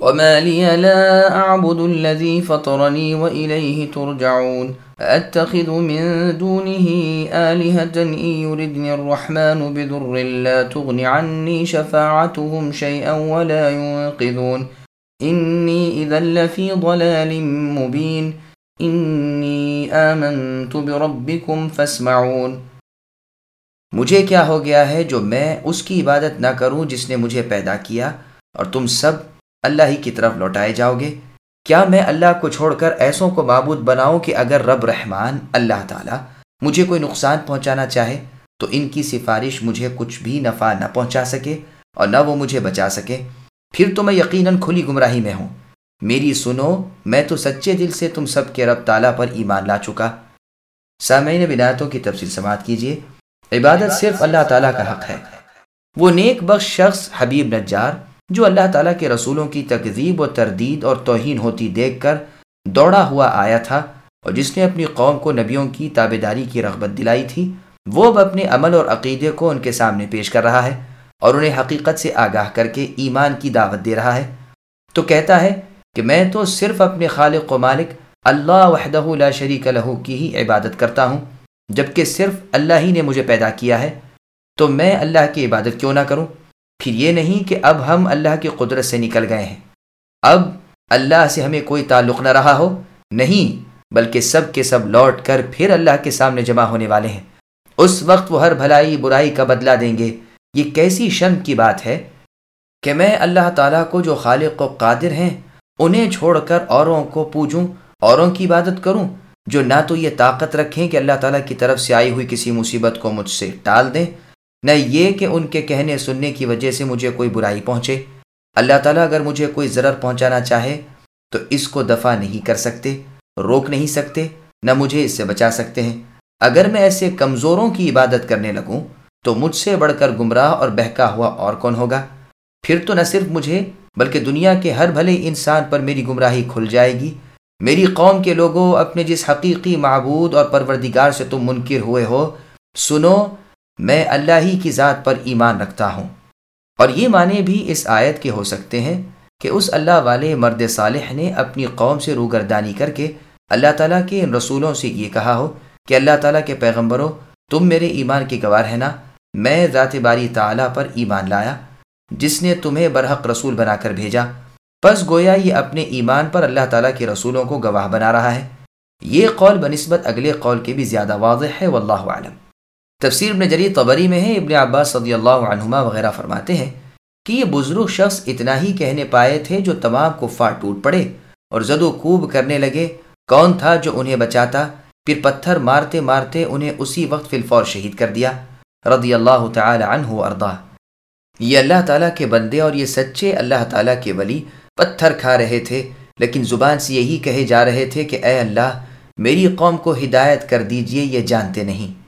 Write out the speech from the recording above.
وما لي لا أعبد الذي فطرني وإليه ترجعون أتخذ من دونه آلهة إن يردني الرحمن بذر لا تغن عني شفاعتهم شيئا ولا ينقذون إني إذا لفي ضلال مبين إني آمنت بربكم فاسمعون مجھے کیا ہو گیا ہے جو میں اس کی عبادت نہ کروں جس نے مجھے پیدا کیا اور تم سب اللہ ہی کی طرف لوٹائے جاؤ گے۔ کیا میں اللہ کو چھوڑ کر ایسوں کو معبود بناؤں کہ اگر رب رحمان اللہ تعالیٰ مجھے کوئی نقصان پہنچانا چاہے تو ان کی سفارش مجھے کچھ بھی نفع نہ پہنچا سکے اور نہ وہ مجھے بچا سکے۔ پھر تو میں یقیناً کھلی گمراہی میں ہوں۔ میری سنو، میں تو سچے دل سے تم سب کے رب تعالیٰ پر ایمان لا چکا۔ سامعین بنایتوں کی تفصیل سماعت کیجیے۔ عبادت صرف اللہ تعالیٰ کا حق ہے۔ وہ نیک بخش شخص حبیب نجار جو اللہ تعالیٰ کے رسولوں کی تقزیب و تردید اور توہین ہوتی دیکھ کر دوڑا ہوا آیا تھا اور جس نے اپنی قوم کو نبیوں کی تابے داری کی رغبت دلائی تھی، وہ اب اپنے عمل اور عقیدے کو ان کے سامنے پیش کر رہا ہے اور انہیں حقیقت سے آگاہ کر کے ایمان کی دعوت دے رہا ہے۔ تو کہتا ہے کہ میں تو صرف اپنے خالق و مالک اللہ وحدہ لا شریک لہو کی ہی عبادت کرتا ہوں، جبکہ صرف اللہ ہی نے مجھے پیدا کیا ہے۔ تو میں اللہ کی عبادت کیوں نہ کروں؟ پھر یہ نہیں کہ اب ہم اللہ کی قدرت سے نکل گئے ہیں۔ اب اللہ سے ہمیں کوئی تعلق نہ رہا ہو، نہیں، بلکہ سب کے سب لوٹ کر پھر اللہ کے سامنے جمع ہونے والے ہیں۔ اس وقت وہ ہر بھلائی، برائی کا بدلہ دیں گے۔ یہ کیسی شرم کی بات ہے کہ میں اللہ تعالیٰ کو جو خالق و قادر ہیں، انہیں چھوڑ کر اوروں کو پوجوں، اوروں کی عبادت کروں، جو نہ تو یہ طاقت رکھیں کہ اللہ تعالیٰ کی طرف سے آئی ہوئی کسی مصیبت کو مجھ سے ٹال دیں۔ نہ یہ کہ ان کے کہنے سننے کی وجہ سے مجھے کوئی برائی پہنچے۔ اللہ تعالیٰ اگر مجھے کوئی ضرر پہنچانا چاہے تو اس کو دفع نہیں کر سکتے، روک نہیں سکتے، نہ مجھے اس سے بچا سکتے ہیں۔ اگر میں ایسے کمزوروں کی عبادت کرنے لگوں تو مجھ سے بڑھ کر گمراہ اور بہکا ہوا اور کون ہوگا؟ پھر تو نہ صرف مجھے بلکہ دنیا کے ہر بھلے انسان پر میری گمراہی کھل جائے گی۔ میری قوم کے لوگوں، اپنے جس حقیقی معبود اور پروردگار سے تم منکر ہوئے ہو، سنو میں اللہ ہی کی ذات پر ایمان رکھتا ہوں۔ اور یہ معنی بھی اس آیت کے ہو سکتے ہیں کہ اس اللہ والے مرد صالح نے اپنی قوم سے روگردانی کر کے اللہ تعالیٰ کے ان رسولوں سے یہ کہا ہو کہ اللہ تعالیٰ کے پیغمبروں، تم میرے ایمان کی گواہ ہے نا میں ذات باری تعالیٰ پر ایمان لایا، جس نے تمہیں برحق رسول بنا کر بھیجا۔ پس گویا یہ اپنے ایمان پر اللہ تعالیٰ کے رسولوں کو گواہ بنا رہا ہے۔ یہ قول بنسبت اگلے قول کے بھی زیادہ واضح ہے، واللہ عالم تفسیر ابن جری طبری میں ہے، ابن عباس صدی اللہ عنہما وغیرہ فرماتے ہیں کہ یہ بزرگ شخص اتنا ہی کہنے پائے تھے جو تمام کفار ٹوٹ پڑے اور زد و کوب کرنے لگے۔ کون تھا جو انہیں بچاتا؟ پھر پتھر مارتے مارتے انہیں اسی وقت فلفور شہید کر دیا۔ رضی اللہ تعالی عنہ اردا یہ اللہ تعالیٰ کے بندے اور یہ سچے اللہ تعالیٰ کے ولی پتھر کھا رہے تھے۔ لیکن زبان سے یہی کہے جا رہے تھے کہ اے اللہ، میری قوم کو ہدایت کر دیجیے، یہ جانتے نہیں۔